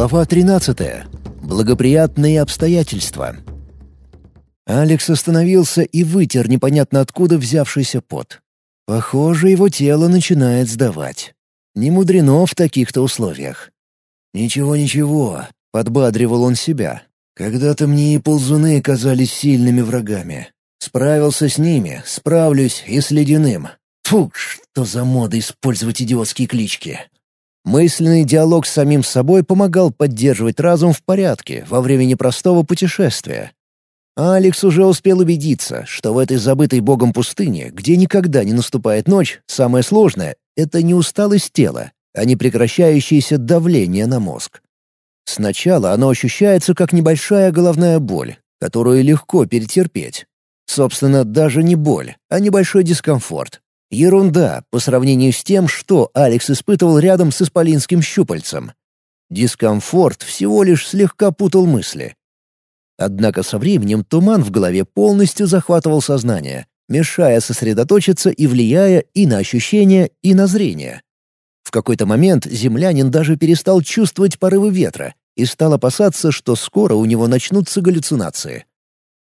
Глава 13. Благоприятные обстоятельства. Алекс остановился и вытер непонятно откуда взявшийся пот. Похоже, его тело начинает сдавать. Не мудрено в таких-то условиях. «Ничего, ничего», — подбадривал он себя. «Когда-то мне и ползуны казались сильными врагами. Справился с ними, справлюсь и с ледяным. Фу, что за мода использовать идиотские клички. Мысленный диалог с самим собой помогал поддерживать разум в порядке во время непростого путешествия. Алекс уже успел убедиться, что в этой забытой богом пустыне, где никогда не наступает ночь, самое сложное — это не усталость тела, а не прекращающееся давление на мозг. Сначала оно ощущается как небольшая головная боль, которую легко перетерпеть. Собственно, даже не боль, а небольшой дискомфорт, Ерунда по сравнению с тем, что Алекс испытывал рядом с исполинским щупальцем. Дискомфорт всего лишь слегка путал мысли. Однако со временем туман в голове полностью захватывал сознание, мешая сосредоточиться и влияя и на ощущения, и на зрение. В какой-то момент землянин даже перестал чувствовать порывы ветра и стал опасаться, что скоро у него начнутся галлюцинации.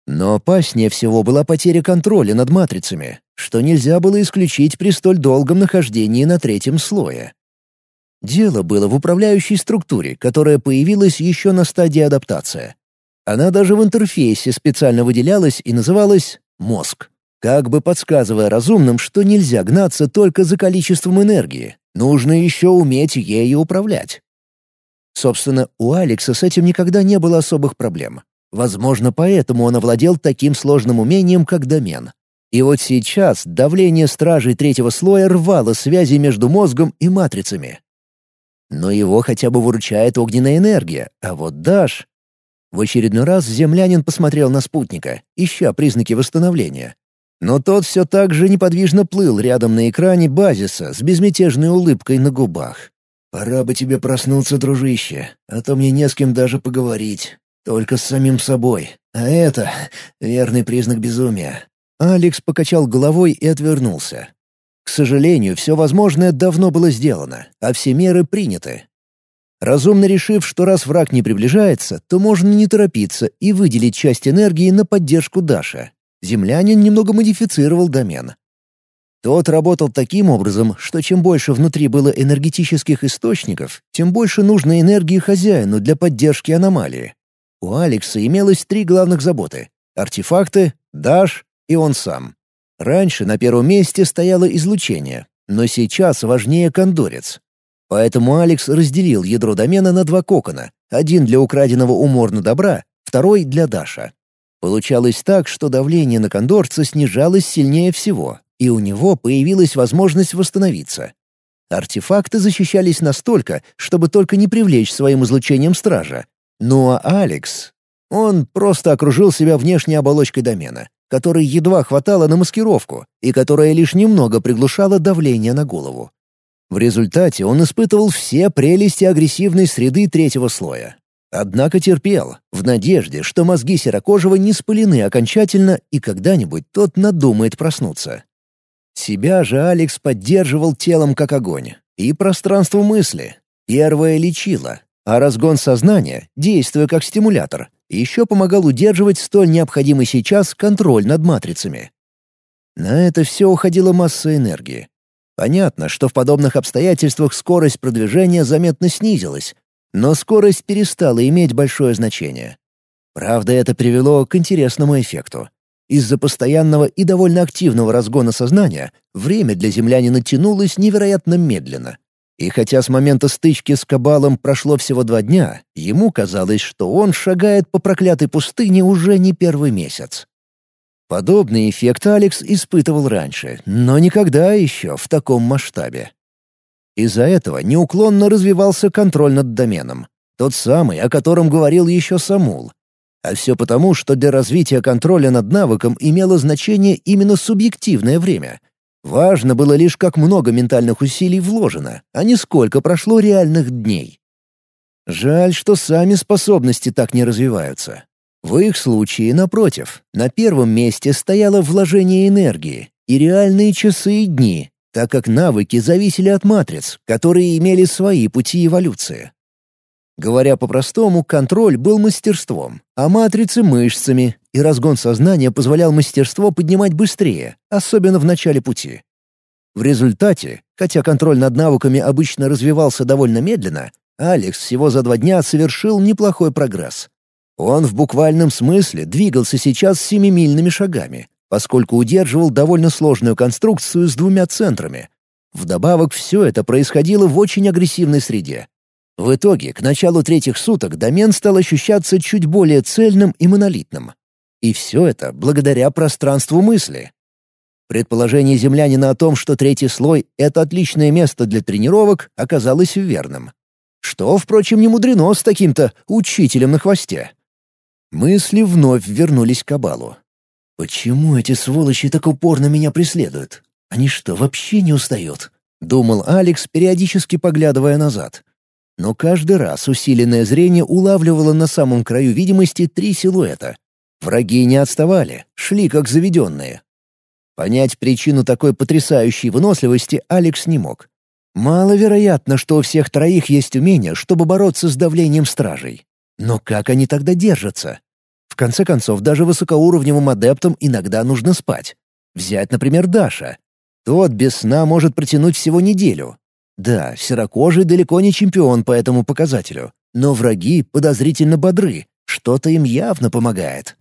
Но опаснее всего была потеря контроля над матрицами, что нельзя было исключить при столь долгом нахождении на третьем слое. Дело было в управляющей структуре, которая появилась еще на стадии адаптации. Она даже в интерфейсе специально выделялась и называлась «мозг», как бы подсказывая разумным, что нельзя гнаться только за количеством энергии, нужно еще уметь ею управлять. Собственно, у Алекса с этим никогда не было особых проблем. Возможно, поэтому он овладел таким сложным умением, как домен. И вот сейчас давление стражей третьего слоя рвало связи между мозгом и матрицами. Но его хотя бы выручает огненная энергия, а вот Даш... В очередной раз землянин посмотрел на спутника, ища признаки восстановления. Но тот все так же неподвижно плыл рядом на экране базиса с безмятежной улыбкой на губах. «Пора бы тебе проснуться, дружище, а то мне не с кем даже поговорить. Только с самим собой. А это — верный признак безумия. Алекс покачал головой и отвернулся. К сожалению, все возможное давно было сделано, а все меры приняты. Разумно решив, что раз враг не приближается, то можно не торопиться и выделить часть энергии на поддержку Даша. Землянин немного модифицировал домен. Тот работал таким образом, что чем больше внутри было энергетических источников, тем больше нужной энергии хозяину для поддержки аномалии. У Алекса имелось три главных заботы — артефакты, Даш и он сам. Раньше на первом месте стояло излучение, но сейчас важнее кондорец. Поэтому Алекс разделил ядро домена на два кокона, один для украденного у Морна добра, второй для Даша. Получалось так, что давление на кондорца снижалось сильнее всего, и у него появилась возможность восстановиться. Артефакты защищались настолько, чтобы только не привлечь своим излучением стража. Ну а Алекс... Он просто окружил себя внешней оболочкой домена, которой едва хватало на маскировку и которая лишь немного приглушала давление на голову. В результате он испытывал все прелести агрессивной среды третьего слоя. Однако терпел, в надежде, что мозги Серокожего не спылены окончательно и когда-нибудь тот надумает проснуться. Себя же Алекс поддерживал телом как огонь. И пространство мысли. Первое лечило, а разгон сознания, действуя как стимулятор, еще помогал удерживать столь необходимый сейчас контроль над матрицами. На это все уходила масса энергии. Понятно, что в подобных обстоятельствах скорость продвижения заметно снизилась, но скорость перестала иметь большое значение. Правда, это привело к интересному эффекту. Из-за постоянного и довольно активного разгона сознания время для землянина тянулось невероятно медленно. И хотя с момента стычки с Кабалом прошло всего два дня, ему казалось, что он шагает по проклятой пустыне уже не первый месяц. Подобный эффект Алекс испытывал раньше, но никогда еще в таком масштабе. Из-за этого неуклонно развивался контроль над доменом. Тот самый, о котором говорил еще Самул. А все потому, что для развития контроля над навыком имело значение именно субъективное время — Важно было лишь, как много ментальных усилий вложено, а не сколько прошло реальных дней. Жаль, что сами способности так не развиваются. В их случае, напротив, на первом месте стояло вложение энергии и реальные часы и дни, так как навыки зависели от матриц, которые имели свои пути эволюции. Говоря по-простому, контроль был мастерством, а матрицы — мышцами, и разгон сознания позволял мастерство поднимать быстрее, особенно в начале пути. В результате, хотя контроль над навыками обычно развивался довольно медленно, Алекс всего за два дня совершил неплохой прогресс. Он в буквальном смысле двигался сейчас семимильными шагами, поскольку удерживал довольно сложную конструкцию с двумя центрами. Вдобавок, все это происходило в очень агрессивной среде. В итоге, к началу третьих суток домен стал ощущаться чуть более цельным и монолитным. И все это благодаря пространству мысли. Предположение землянина о том, что третий слой — это отличное место для тренировок, оказалось верным. Что, впрочем, не мудрено с таким-то учителем на хвосте. Мысли вновь вернулись к Кабалу. «Почему эти сволочи так упорно меня преследуют? Они что, вообще не устают?» — думал Алекс, периодически поглядывая назад. Но каждый раз усиленное зрение улавливало на самом краю видимости три силуэта. Враги не отставали, шли как заведенные. Понять причину такой потрясающей выносливости Алекс не мог. Маловероятно, что у всех троих есть умение, чтобы бороться с давлением стражей. Но как они тогда держатся? В конце концов, даже высокоуровневым адептам иногда нужно спать. Взять, например, Даша. Тот без сна может протянуть всего неделю. Да, серокожий далеко не чемпион по этому показателю, но враги подозрительно бодры, что-то им явно помогает.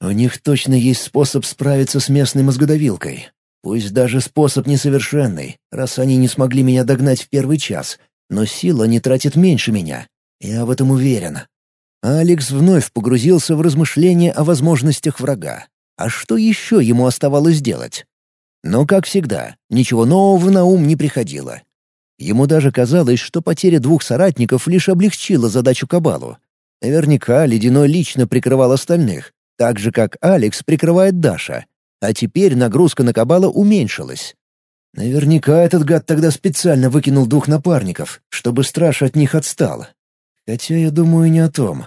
У них точно есть способ справиться с местной мозгодавилкой. Пусть даже способ несовершенный, раз они не смогли меня догнать в первый час, но сила не тратит меньше меня. Я в этом уверен. Алекс вновь погрузился в размышления о возможностях врага. А что еще ему оставалось делать? Но, как всегда, ничего нового на ум не приходило. Ему даже казалось, что потеря двух соратников лишь облегчила задачу Кабалу. Наверняка Ледяной лично прикрывал остальных, так же, как Алекс прикрывает Даша. А теперь нагрузка на Кабала уменьшилась. Наверняка этот гад тогда специально выкинул двух напарников, чтобы страж от них отстал. Хотя я думаю не о том.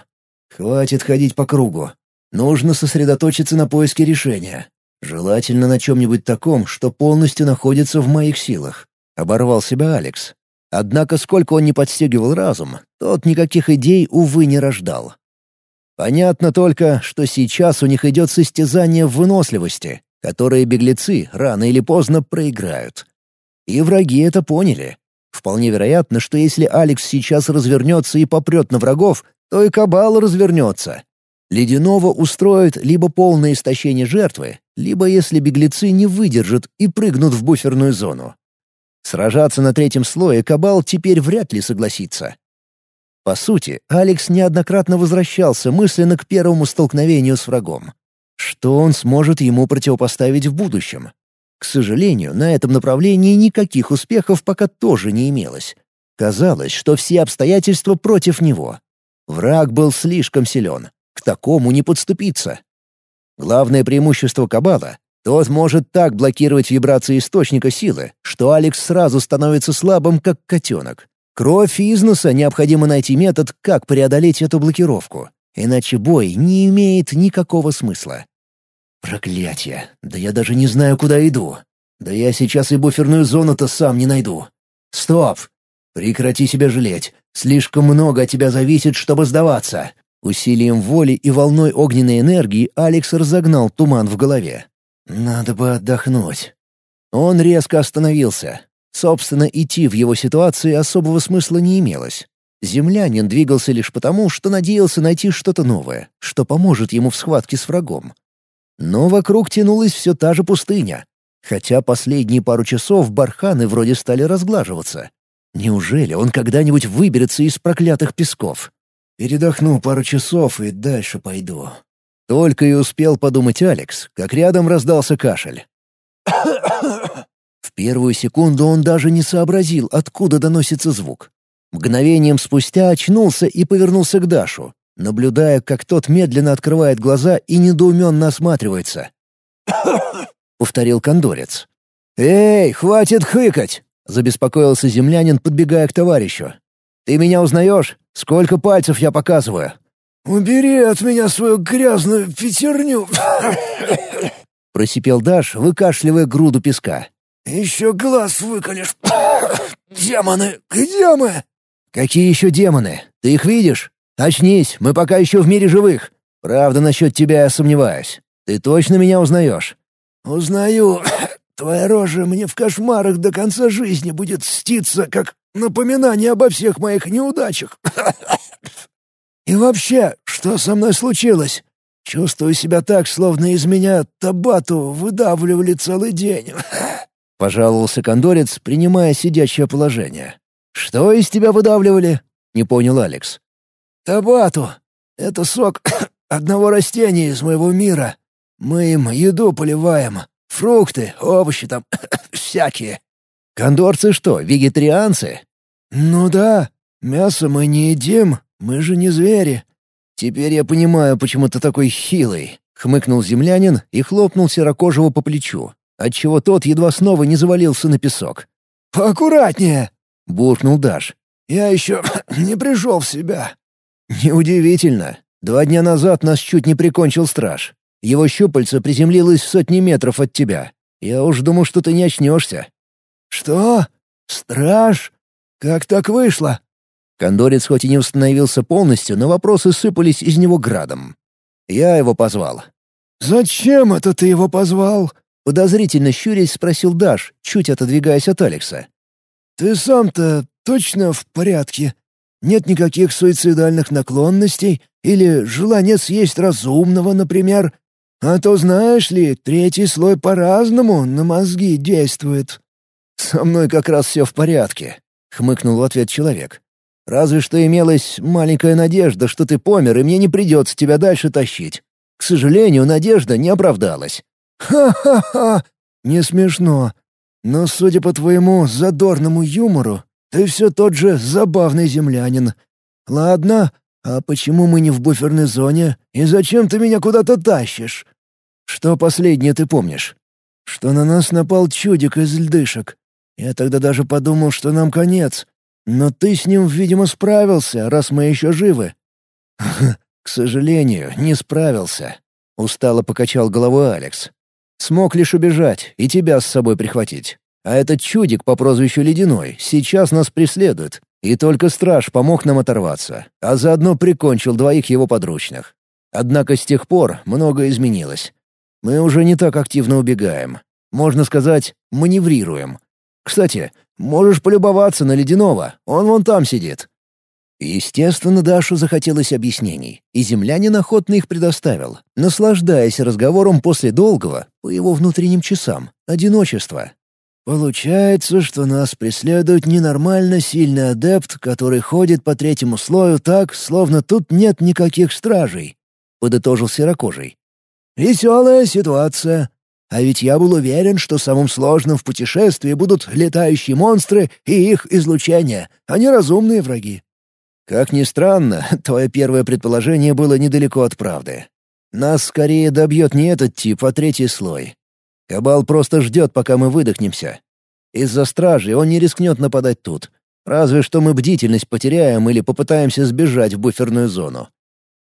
Хватит ходить по кругу. Нужно сосредоточиться на поиске решения. Желательно на чем-нибудь таком, что полностью находится в моих силах. Оборвал себя Алекс. Однако сколько он не подстегивал разум, тот никаких идей, увы, не рождал. Понятно только, что сейчас у них идет состязание в выносливости, которое беглецы рано или поздно проиграют. И враги это поняли. Вполне вероятно, что если Алекс сейчас развернется и попрет на врагов, то и Кабал развернется. Ледяного устроит либо полное истощение жертвы, либо если беглецы не выдержат и прыгнут в буферную зону. Сражаться на третьем слое Кабал теперь вряд ли согласится. По сути, Алекс неоднократно возвращался мысленно к первому столкновению с врагом. Что он сможет ему противопоставить в будущем? К сожалению, на этом направлении никаких успехов пока тоже не имелось. Казалось, что все обстоятельства против него. Враг был слишком силен. К такому не подступиться. Главное преимущество Кабала — тот может так блокировать вибрации источника силы, что Алекс сразу становится слабым, как котенок. Кровь из носа необходимо найти метод, как преодолеть эту блокировку. Иначе бой не имеет никакого смысла. Проклятие! Да я даже не знаю, куда иду. Да я сейчас и буферную зону-то сам не найду. Стоп! Прекрати себя жалеть. Слишком много от тебя зависит, чтобы сдаваться. Усилием воли и волной огненной энергии Алекс разогнал туман в голове. Надо бы отдохнуть. Он резко остановился. Собственно, идти в его ситуации особого смысла не имелось. Землянин двигался лишь потому, что надеялся найти что-то новое, что поможет ему в схватке с врагом. Но вокруг тянулась все та же пустыня, хотя последние пару часов барханы вроде стали разглаживаться. Неужели он когда-нибудь выберется из проклятых песков? Передохну пару часов и дальше пойду. Только и успел подумать Алекс, как рядом раздался кашель. В первую секунду он даже не сообразил, откуда доносится звук. Мгновением спустя очнулся и повернулся к Дашу, наблюдая, как тот медленно открывает глаза и недоуменно осматривается. повторил кондорец. «Эй, хватит хыкать!» — забеспокоился землянин, подбегая к товарищу. «Ты меня узнаешь? Сколько пальцев я показываю?» «Убери от меня свою грязную пятерню!» — просипел Даш, выкашливая груду песка. «Еще глаз выколешь! Демоны! Где мы?» «Какие еще демоны? Ты их видишь? Очнись, мы пока еще в мире живых. Правда, насчет тебя я сомневаюсь. Ты точно меня узнаешь?» «Узнаю. Твоя рожа мне в кошмарах до конца жизни будет ститься, как напоминание обо всех моих неудачах. И вообще, что со мной случилось? Чувствую себя так, словно из меня табату выдавливали целый день. Пожаловался кондорец, принимая сидячее положение. «Что из тебя выдавливали?» — не понял Алекс. «Табату. Это сок одного растения из моего мира. Мы им еду поливаем. Фрукты, овощи там, всякие». «Кондорцы что, вегетарианцы?» «Ну да. Мясо мы не едим, мы же не звери». «Теперь я понимаю, почему ты такой хилый», — хмыкнул землянин и хлопнул серокожего по плечу, отчего тот едва снова не завалился на песок. «Поаккуратнее!» — буркнул Даш. «Я еще не пришел в себя». «Неудивительно. Два дня назад нас чуть не прикончил страж. Его щупальце приземлилось в сотни метров от тебя. Я уж думал, что ты не очнешься». «Что? Страж? Как так вышло?» Кондорец хоть и не установился полностью, но вопросы сыпались из него градом. Я его позвал. «Зачем это ты его позвал?» Подозрительно щурясь спросил Даш, чуть отодвигаясь от Алекса. «Ты сам-то точно в порядке? Нет никаких суицидальных наклонностей или желания съесть разумного, например? А то, знаешь ли, третий слой по-разному на мозги действует». «Со мной как раз все в порядке», — хмыкнул в ответ человек. Разве что имелась маленькая надежда, что ты помер, и мне не придется тебя дальше тащить. К сожалению, надежда не оправдалась». «Ха-ха-ха! Не смешно. Но, судя по твоему задорному юмору, ты все тот же забавный землянин. Ладно, а почему мы не в буферной зоне, и зачем ты меня куда-то тащишь?» «Что последнее ты помнишь?» «Что на нас напал чудик из льдышек. Я тогда даже подумал, что нам конец, но ты с ним, видимо, справился, раз мы еще живы». «К сожалению, не справился», — устало покачал головой Алекс. «Смог лишь убежать и тебя с собой прихватить. А этот чудик по прозвищу Ледяной сейчас нас преследует, и только страж помог нам оторваться, а заодно прикончил двоих его подручных. Однако с тех пор многое изменилось. Мы уже не так активно убегаем. Можно сказать, маневрируем. Кстати, Можешь полюбоваться на ледяного, он вон там сидит». Естественно, Дашу захотелось объяснений, и землянин охотно их предоставил, наслаждаясь разговором после долгого, по его внутренним часам, одиночества. «Получается, что нас преследует ненормально сильный адепт, который ходит по третьему слою так, словно тут нет никаких стражей», — подытожил Серокожий. «Веселая ситуация. А ведь я был уверен, что самым сложным в путешествии будут летающие монстры и их излучение, а не разумные враги. Как ни странно, твое первое предположение было недалеко от правды. Нас скорее добьет не этот тип, а третий слой. Кабал просто ждет, пока мы выдохнемся. Из-за стражи он не рискнет нападать тут. Разве что мы бдительность потеряем или попытаемся сбежать в буферную зону.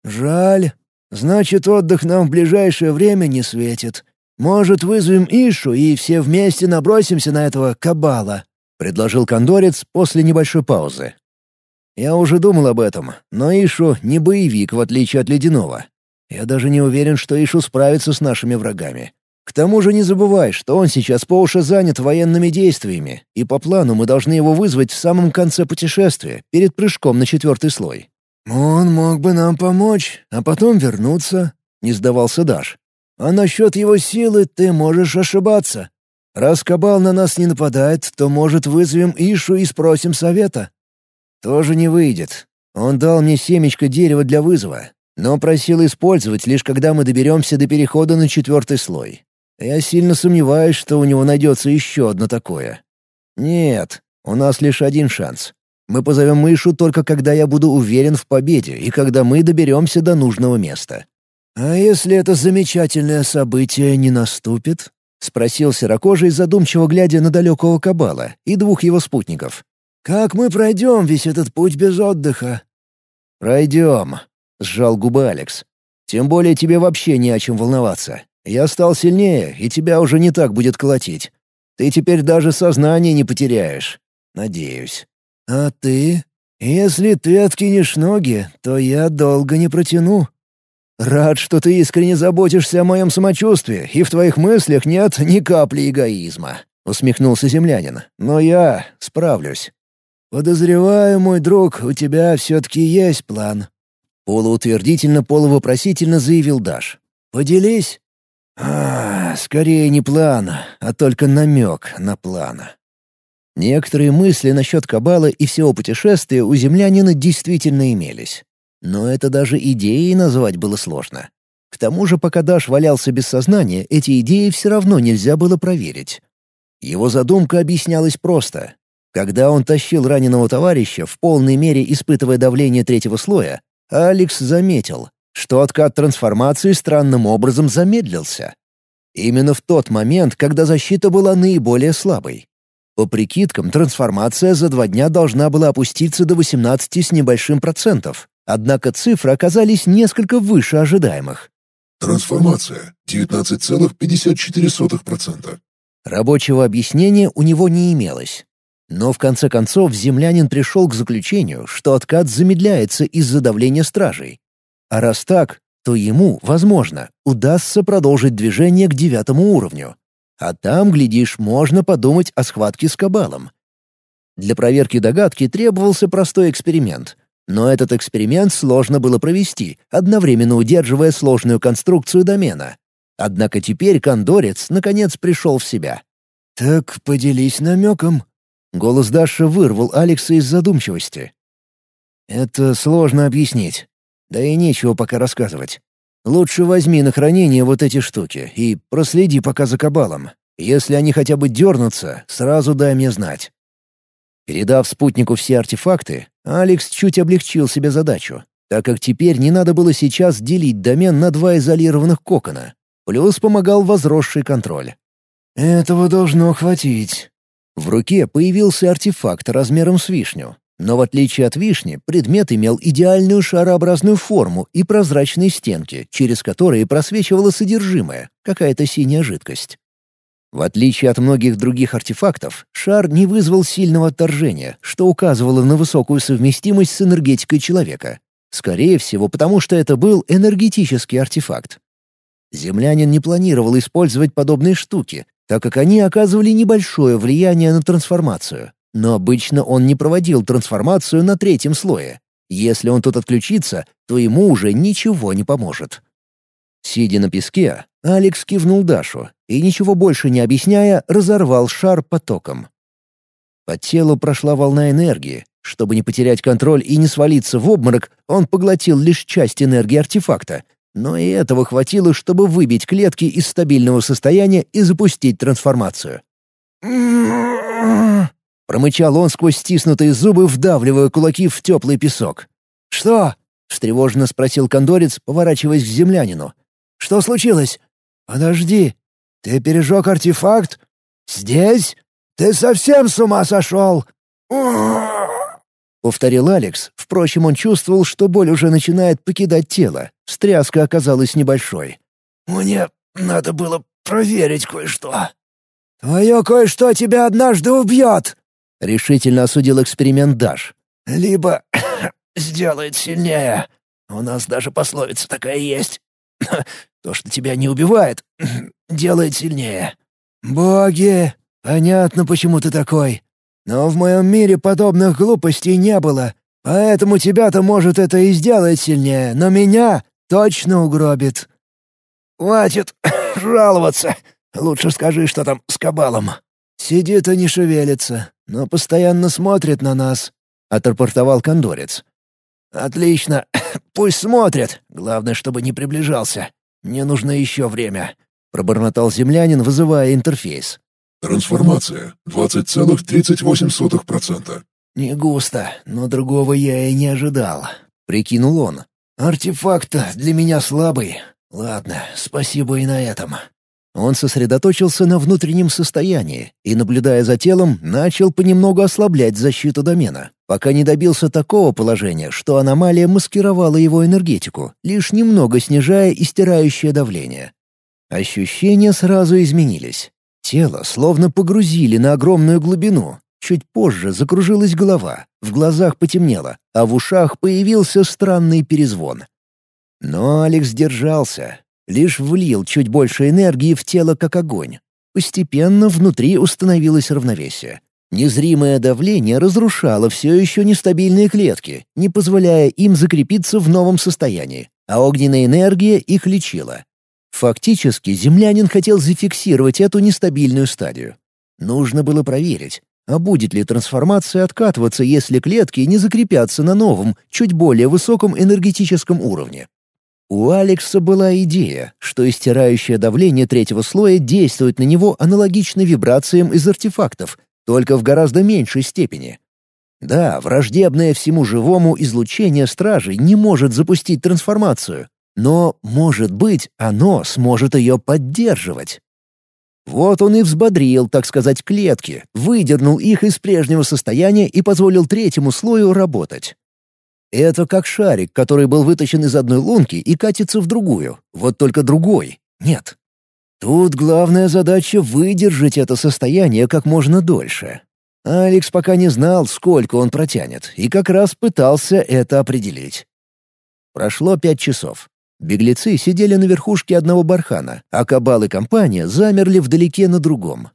«Жаль. Значит, отдых нам в ближайшее время не светит. Может, вызовем Ишу и все вместе набросимся на этого кабала?» — предложил кондорец после небольшой паузы. «Я уже думал об этом, но Ишу не боевик, в отличие от Ледяного. Я даже не уверен, что Ишу справится с нашими врагами. К тому же не забывай, что он сейчас по уши занят военными действиями, и по плану мы должны его вызвать в самом конце путешествия, перед прыжком на четвертый слой». «Он мог бы нам помочь, а потом вернуться», — не сдавался Даш. А насчет его силы ты можешь ошибаться. Раз Кабал на нас не нападает, то, может, вызовем Ишу и спросим совета?» «Тоже не выйдет. Он дал мне семечко дерева для вызова, но просил использовать лишь когда мы доберемся до перехода на четвертый слой. Я сильно сомневаюсь, что у него найдется еще одно такое. Нет, у нас лишь один шанс. Мы позовем Ишу только когда я буду уверен в победе и когда мы доберемся до нужного места. «А если это замечательное событие не наступит?» — спросил серокожий, задумчиво глядя на далекого кабала и двух его спутников. «Как мы пройдем весь этот путь без отдыха?» «Пройдем», — сжал губы Алекс. «Тем более тебе вообще не о чем волноваться. Я стал сильнее, и тебя уже не так будет колотить. Ты теперь даже сознание не потеряешь. Надеюсь». «А ты?» «Если ты откинешь ноги, то я долго не протяну. Рад, что ты искренне заботишься о моем самочувствии, и в твоих мыслях нет ни капли эгоизма», — усмехнулся землянин. «Но я справлюсь». «Подозреваю, мой друг, у тебя все-таки есть план». Полуутвердительно, полувопросительно заявил Даш. «Поделись». «А, скорее не план, а только намек на план». Некоторые мысли насчет Кабала и всего путешествия у землянина действительно имелись. Но это даже идеей назвать было сложно. К тому же, пока Даш валялся без сознания, эти идеи все равно нельзя было проверить. Его задумка объяснялась просто. Когда он тащил раненого товарища, в полной мере испытывая давление третьего слоя, Алекс заметил, что откат трансформации странным образом замедлился. Именно в тот момент, когда защита была наиболее слабой. По прикидкам, трансформация за два дня должна была опуститься до 18 с небольшим процентов, однако цифры оказались несколько выше ожидаемых. Трансформация 19,54%. Рабочего объяснения у него не имелось. Но в конце концов землянин пришел к заключению, что откат замедляется из-за давления стражей. А раз так, то ему, возможно, удастся продолжить движение к девятому уровню. А там, глядишь, можно подумать о схватке с Кабалом. Для проверки догадки требовался простой эксперимент. Но этот эксперимент сложно было провести, одновременно удерживая сложную конструкцию домена. Однако теперь кондорец наконец пришел в себя. «Так поделись намеком», Голос Даши вырвал Алекса из задумчивости. «Это сложно объяснить. Да и нечего пока рассказывать. Лучше возьми на хранение вот эти штуки и проследи пока за кабалом. Если они хотя бы дернутся, сразу дай мне знать». Передав спутнику все артефакты, Алекс чуть облегчил себе задачу, так как теперь не надо было сейчас делить домен на два изолированных кокона. Плюс помогал возросший контроль. «Этого должно хватить», в руке появился артефакт размером с вишню. Но в отличие от вишни, предмет имел идеальную шарообразную форму и прозрачные стенки, через которые просвечивало содержимое, какая-то синяя жидкость. В отличие от многих других артефактов, шар не вызвал сильного отторжения, что указывало на высокую совместимость с энергетикой человека. Скорее всего, потому что это был энергетический артефакт. Землянин не планировал использовать подобные штуки, так как они оказывали небольшое влияние на трансформацию. Но обычно он не проводил трансформацию на третьем слое. Если он тут отключится, то ему уже ничего не поможет. Сидя на песке, Алекс кивнул Дашу и, ничего больше не объясняя, разорвал шар потоком. По телу прошла волна энергии. Чтобы не потерять контроль и не свалиться в обморок, он поглотил лишь часть энергии артефакта, но и этого хватило, чтобы выбить клетки из стабильного состояния и запустить трансформацию. Промычал он сквозь стиснутые зубы, вдавливая кулаки в теплый песок. «Что?» — встревоженно спросил кондорец, поворачиваясь к землянину. «Что случилось?» «Подожди. Ты пережег артефакт? Здесь? Ты совсем с ума сошел?» — повторил Алекс. Впрочем, он чувствовал, что боль уже начинает покидать тело. Стряска оказалась небольшой. «Мне надо было проверить кое-что». «Твое кое-что тебя однажды убьет!» — решительно осудил эксперимент Даш. «Либо сделает сильнее. У нас даже пословица такая есть. То, что тебя не убивает, делает сильнее. Боги, понятно, почему ты такой. Но в моем мире подобных глупостей не было, поэтому тебя-то, может, это и сделает сильнее, но меня точно угробит. Хватит жаловаться. Лучше скажи, что там с кабалом. Сидит и не шевелится, но постоянно смотрит на нас, — отрапортовал кондорец. «Отлично. Пусть смотрит. Главное, чтобы не приближался. Мне нужно еще время», — пробормотал землянин, вызывая интерфейс. Трансформация 20,38%. «Не густо, но другого я и не ожидал», — прикинул он. «Артефакт для меня слабый. Ладно, спасибо и на этом». Он сосредоточился на внутреннем состоянии и, наблюдая за телом, начал понемногу ослаблять защиту домена, пока не добился такого положения, что аномалия маскировала его энергетику, лишь немного снижая и стирающее давление. Ощущения сразу изменились. Тело словно погрузили на огромную глубину, Чуть позже закружилась голова, в глазах потемнело, а в ушах появился странный перезвон. Но Алекс держался, лишь влил чуть больше энергии в тело, как огонь. Постепенно внутри установилось равновесие. Незримое давление разрушало все еще нестабильные клетки, не позволяя им закрепиться в новом состоянии, а огненная энергия их лечила. Фактически, землянин хотел зафиксировать эту нестабильную стадию. Нужно было проверить, а будет ли трансформация откатываться, если клетки не закрепятся на новом, чуть более высоком энергетическом уровне. У Алекса была идея, что истирающее давление третьего слоя действует на него аналогично вибрациям из артефактов, только в гораздо меньшей степени. Да, враждебное всему живому излучение стражей не может запустить трансформацию, но, может быть, оно сможет ее поддерживать. Вот он и взбодрил, так сказать, клетки, выдернул их из прежнего состояния и позволил третьему слою работать. Это как шарик, который был вытащен из одной лунки и катится в другую. Вот только другой. Нет. Тут главная задача — выдержать это состояние как можно дольше. Алекс пока не знал, сколько он протянет, и как раз пытался это определить. Прошло пять часов. Беглецы сидели на верхушке одного бархана, а Кабал и компания замерли вдалеке на другом.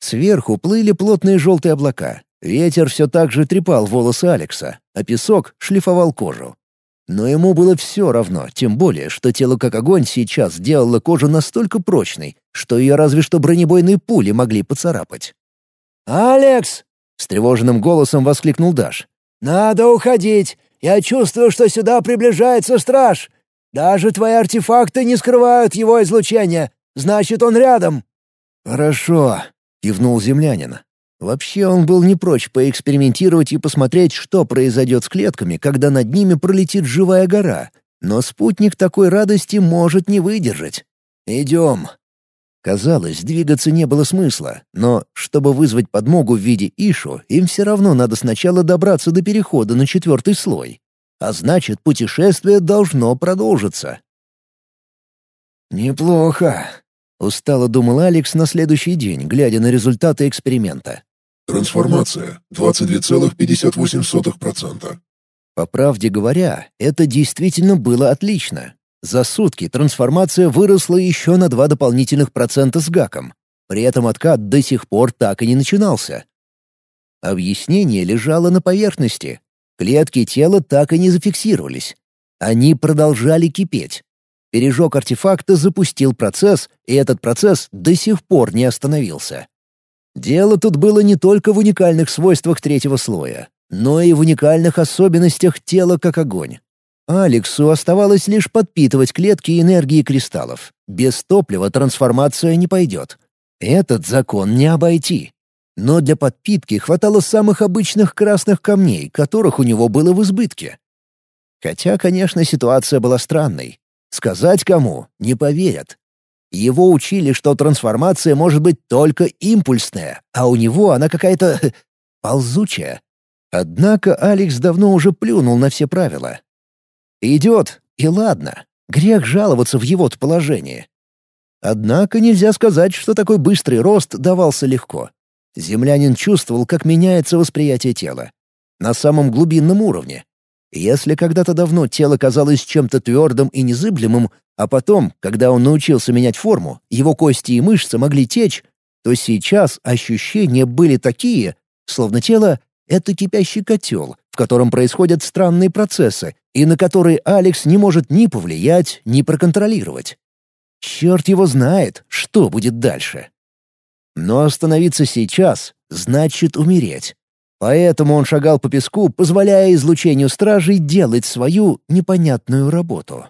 Сверху плыли плотные желтые облака, Ветер все так же трепал волосы Алекса, а песок шлифовал кожу. Но ему было все равно, тем более, что тело как огонь сейчас делало кожу настолько прочной, что ее разве что бронебойные пули могли поцарапать. «Алекс!» — встревоженным голосом воскликнул Даш. «Надо уходить! Я чувствую, что сюда приближается страж! Даже твои артефакты не скрывают его излучения! Значит, он рядом!» «Хорошо!» — кивнул землянин. Вообще он был не прочь поэкспериментировать и посмотреть, что произойдет с клетками, когда над ними пролетит живая гора. Но спутник такой радости может не выдержать. «Идем». Казалось, двигаться не было смысла, но, чтобы вызвать подмогу в виде Ишу, им все равно надо сначала добраться до перехода на четвертый слой. А значит, путешествие должно продолжиться. «Неплохо», — устало думал Алекс на следующий день, глядя на результаты эксперимента. Трансформация 22,58%. По правде говоря, это действительно было отлично. За сутки трансформация выросла еще на два дополнительных процента с гаком. При этом откат до сих пор так и не начинался. Объяснение лежало на поверхности. Клетки тела так и не зафиксировались. Они продолжали кипеть. Пережог артефакта запустил процесс, и этот процесс до сих пор не остановился. Дело тут было не только в уникальных свойствах третьего слоя, но и в уникальных особенностях тела как огонь. Алексу оставалось лишь подпитывать клетки энергией кристаллов. Без топлива трансформация не пойдет. Этот закон не обойти. Но для подпитки хватало самых обычных красных камней, которых у него было в избытке. Хотя, конечно, ситуация была странной. Сказать кому — не поверят. Его учили, что трансформация может быть только импульсная, а у него она какая-то ползучая. Однако Алекс давно уже плюнул на все правила. Идет, и ладно. Грех жаловаться в его положении. Однако нельзя сказать, что такой быстрый рост давался легко. Землянин чувствовал, как меняется восприятие тела. На самом глубинном уровне. Если когда-то давно тело казалось чем-то твердым и незыблемым, а потом, когда он научился менять форму, его кости и мышцы могли течь, то сейчас ощущения были такие, словно тело — это кипящий котел, в котором происходят странные процессы, и на которые Алекс не может ни повлиять, ни проконтролировать. Черт его знает, что будет дальше. Но остановиться сейчас — значит умереть. Поэтому он шагал по песку, позволяя излучению стражей делать свою непонятную работу.